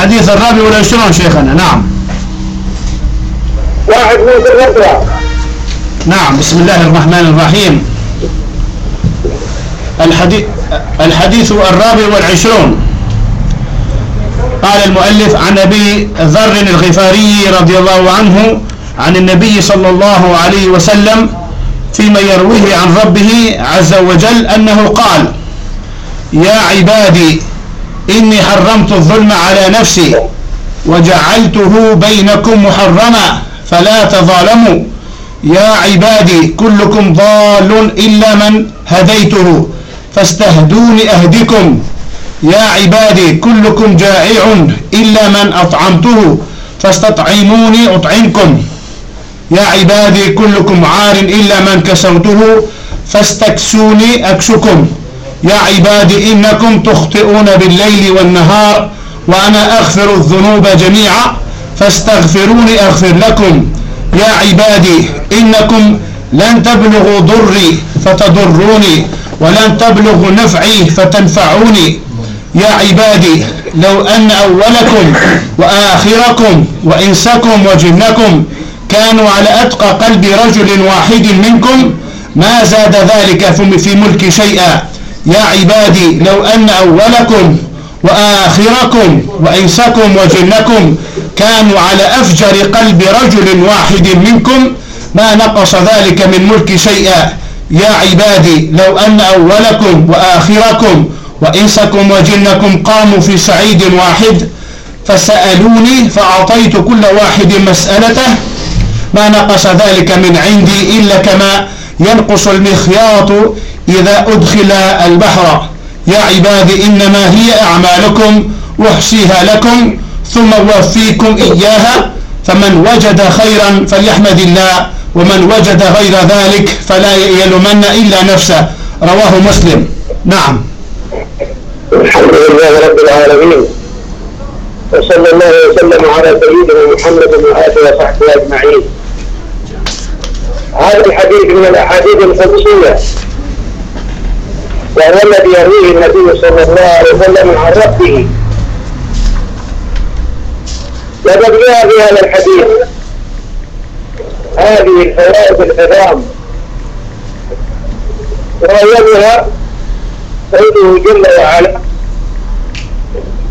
الحديث الرابع والعشرون شيخنا نعم. واحد من نعم بسم الله الرحمن الرحيم. الحديث الحديث الرابع والعشرون. قال المؤلف عن أبي ذر الغفاري رضي الله عنه عن النبي صلى الله عليه وسلم فيما يرويه عن ربه عز وجل أنه قال يا عبادي إني حرمت الظلم على نفسي وجعلته بينكم محرما فلا تظالموا. يا عبادي كلكم ضال إلا من هديته فاستهدوني أهدكم يا عبادي كلكم جائع إلا من أطعمته فاستطعموني أطعمكم. يا عبادي كلكم عار إلا من كسوته فاستكسوني أكسكم. يا عبادي إنكم تخطئون بالليل والنهار وأنا أغفر الذنوب جميعا فاستغفروني أغفر لكم. يا عبادي إنكم لن تبلغوا ضري فتضروني ولن تبلغوا نفعي فتنفعوني. يا عبادي لو أن أولكم وآخركم وإنسكم وجنكم كانوا على أتقى قلب رجل واحد منكم ما زاد ذلك في ملك شيئا. يا عبادي لو أن أولكم وآخركم وإنسكم وجنكم كانوا على أفجر قلب رجل واحد منكم ما نقص ذلك من ملك شيئا. يا عبادي لو أن أولكم وآخركم وإنسكم وجنكم قاموا في سعيد واحد فسألوني فأعطيت كل واحد مسألته ما نقص ذلك من عندي إلا كما ينقص المخياط إذا أدخل البحر. يا عبادي إنما هي أعمالكم أحصيها لكم ثم أوفيكم إياها. فمن وجد خيرا فليحمد الله ومن وجد غير ذلك فلا يلومن إلا نفسه. رواه مسلم. نعم. الحمد لله رب العالمين وصلى الله وسلم على سيدنا محمد وآله وصحبه أجمعين. هذا الحديث من الأحاديث القدسية وهو الذي يرويه النبي صلى الله عليه وسلم عن ربه. وقد جاء في هذا الحديث. هذه الفوائد العظام. وأولها قوله جل وعلا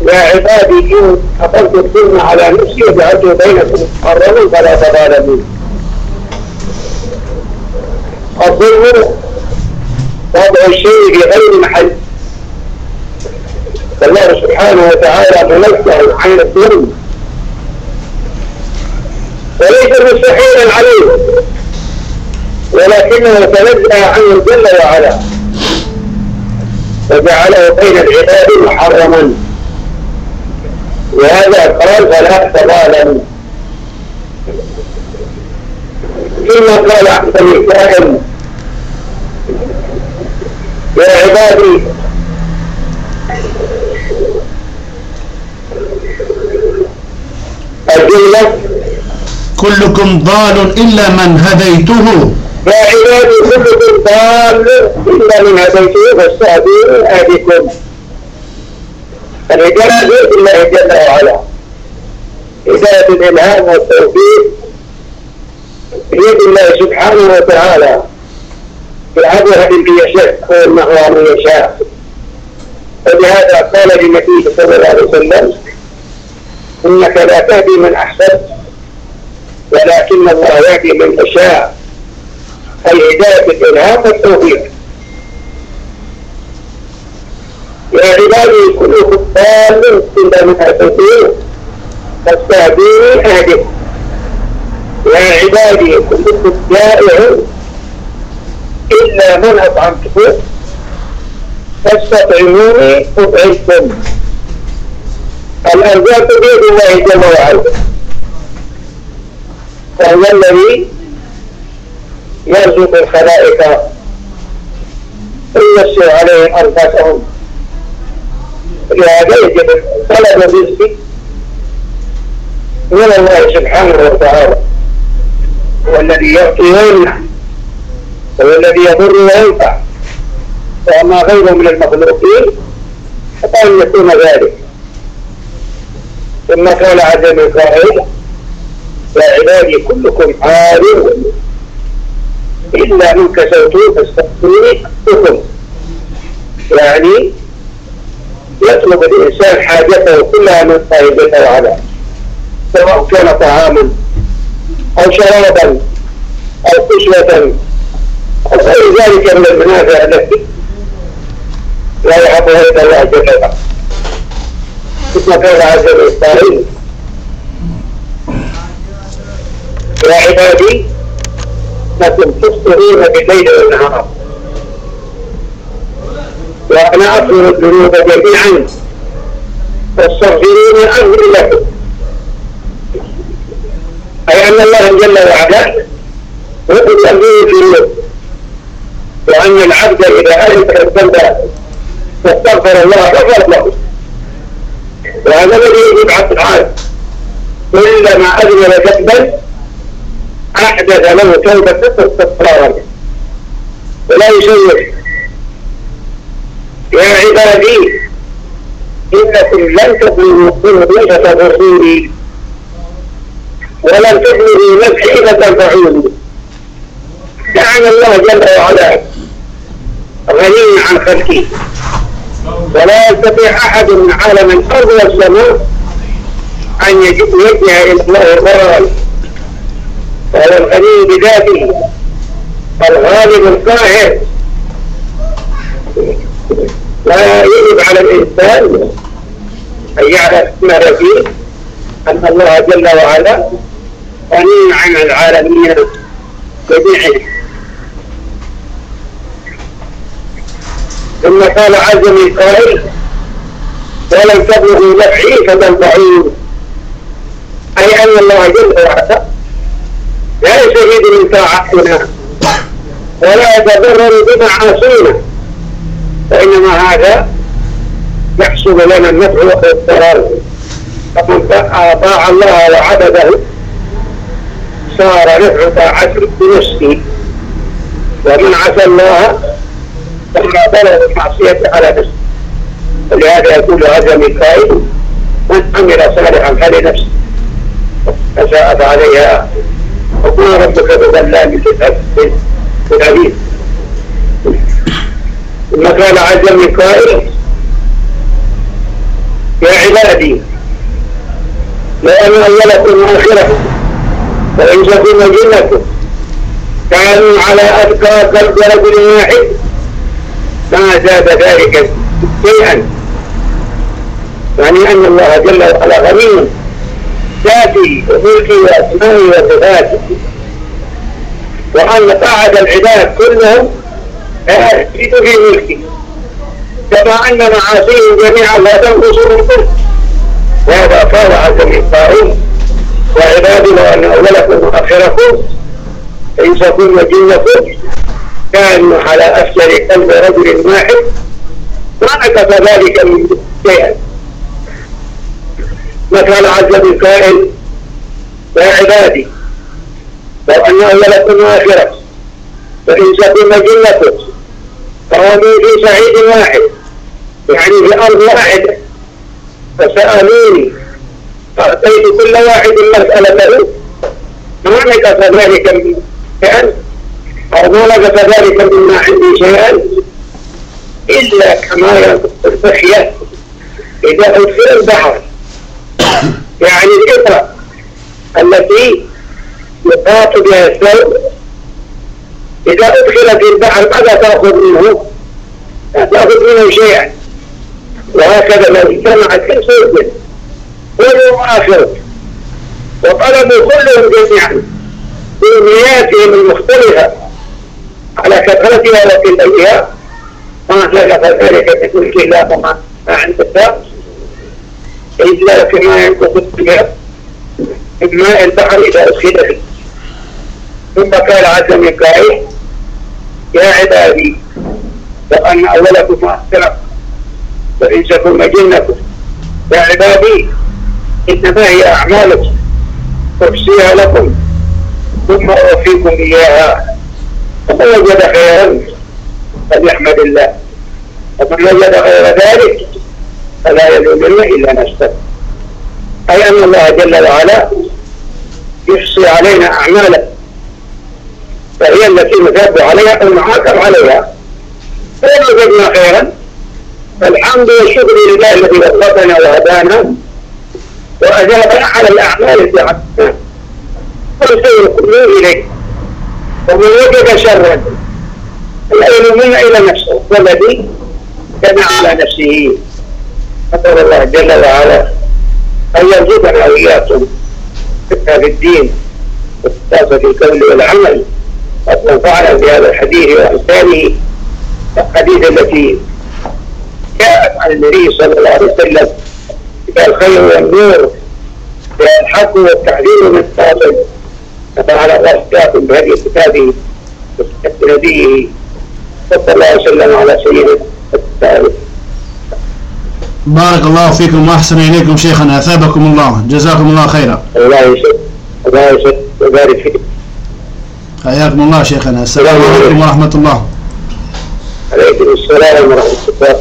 يا عبادي إن أقمت الظلم على نفسي وجعلته بينكم محرما فلا تظالموا الظلم وضع الشيء في غير محل. فالله سبحانه وتعالى منزه عن الظلم. وليس مستحيلا عليه. ولكنه تنزه عنه جل وعلا وجعله بين العباد محرما. وهذا قال فلا تظالموا. ثم قال أحسن الكائن يا عبادي. الجملة كلكم ضال إلا من هديته. يا عبادي كلكم ضال إلا من هديته. فاستهدوا أهدكم الهداية بيد الله جل وعلا. هداية الإلهام والتوفيق بيد الله سبحانه وتعالى. يلعبها من يشاء ويمنعها من يشاء ولهذا قال للنبي صلى الله عليه وسلم إنك لا تهدي من أحسنت ولكن الله يهدي من يشاء. اي هدايه الإلهام والتوفيق. يا عبادي كلكم ضال الا من اتيتوه فاستهدوني اهدكم يا عبادي كلكم جائع إلا من أطعمته فاستطعموني أطعمكم. الأرزاق بيد الله جل وعلا. فهو الذي يرزق الخلائق. ويوسع عليهم أنفسهم لهذا يجب طلب الرزق من الله سبحانه وتعالى. هو الذي يعطي ويمنع هو الذي يضر وينفع. وما غيره من المخلوقين حتى أن يكون ذلك. ثم قال عز من قائل يا عبادي كلكم عالم إلا من كسوتوا فاستغفروني أحبكم يعني يطلب الإنسان حاجته كلها من الله جل وعلا سواء كان طعاما أو شرابا أو كسوة أو غير ذلك من المنافع التي لا يعرفها إلا الله جل وعلا ثم قال عز وجل يا عبادي لكم تفطرون بالليل والنهار. وأنا أغفر الذنوب جميعا. فاستغفروني أغفر لكم. أي أن الله جل وعلا هو تغفير الذنوب وأن العبد إذا ألف الذنب فاستغفر الله غفر له. وهذا الذي يجب على العالم كلما أذنب ذنبا أحدث له توبة فاستغفر ولا يشوش يا عبادي إنكم لن تبلغوا قربي فتغفروني ولن تبلغوا نفسي فتنفعوني كان الله جل وعلا. غني عن خلقه. ولا يستطيع أحد من عالم الأرض والسماء أن يجيء إلى الله ضررا وهو الغني بذاته. الغالب القاهر لا يجب على الإنسان أن يعرف ما فيه. أن الله جل وعلا غني عن العالمين جميعهم ثم قال عز من قائل ولن تبلغوا نفعي فتنفعون أي أن الله جل وعلا لا يستفيد من طاعتنا ولا يتضرر بمعاصينا. فإنما هذا يحصل لنا النفع والضرر. فمن أطاع الله وعبده. صار نفع طاعته بنفسه ومن عصى الله فما بلغ المعصية على نفسه ولهذا يقول هذا ميكائيل من عمل صالحا فلنفسه فساءت عليها. وما ربك بظلام للعبيد ثم قال عز من قائل يا عبادي لأن أولكم وآخركم وإنسكم وجنكم كانوا على أذكى قلب رجل واحد ما زاد ذلك شيئا. يعني أن الله جل وعلا غني. ذاتي وملكي وأسمائي وصفاتي. وأن قعد العباد كلهم يزيد في ملكي. كما أن معاصيهم جميعا لا تنقص من كل وهذا قال عز من قائل وعبادنا أن أولكم وآخركم إنسكم وجنكم كانوا على أفجر قلب رجل واحد نكف ذلك من شيئا. وكان عز من قائل يا عبادي لو أن أولكم وآخركم فإنسكم وجنكم قاموا في صعيد واحد يعني في أرض واحدة. فسألوني فأعطيت كل واحد مسألته ما نقص ذلك من شيئا. أو ما نقص ذلك مما عندي شيئا إلا كما ينقص الفحية إذا أدخل البحر. يعني الإبرة التي يقاط بها الثوب إذا أدخل في البحر ماذا تأخذ منه؟ لا تأخذ منه شيئا. وهكذا لو اجتمعت كل صوت كل مؤخر وطلبوا كلهم جميعا بأمنياتهم المختلفة. على كثرتها وقلتها ما نقص ذلك بملك الله وما عند الله إلا كما ينقص الثياب من ماء البحر إذا أدخل فيه ثم قال عز من قائل يا عبادي وأن أولكم وآخركم وإنسكم وجنكم يا عبادي إنما هي أعمالكم أحصيها لكم. ثم أوفيكم إياها. وجد خيرا فليحمد الله. ومن وجد غير ذلك فلا يلومن إلا نفسه أي أن الله جل وعلا يحصي علينا أعمالا. فهي التي نثاب عليها أو نعاقب عليها. فإن وجدنا خيرا فالحمد والشكر لله الذي وفقنا وهدانا وأجابنا على الأعمال التي عملناها شيء كله إليه ومن وجد شرا. العين منا إلى نفسه. والذي كان على نفسه. نسأل الله جل وعلا أن يرزقنا وإياكم فقه الدين والساسة في القول والعمل وأن ينفعنا بهذا الحديث وأمثاله. الحديث التي جاءت عن النبي صلى الله عليه وسلم. الخير والنور. الحق والتعليم من الباطل فتعالى الله إياكم بهدي كتابه وسنة نبيه صلى الله وسلم على سيدنا بارك الله فيكم وأحسن إليكم شيخنا أثابكم الله. جزاكم الله خيرا. الله يسلمك الله يسلمك ويبارك فيك. حياكم الله شيخنا السلام عليكم. ورحمة الله. عليكم السلام ورحمة الله.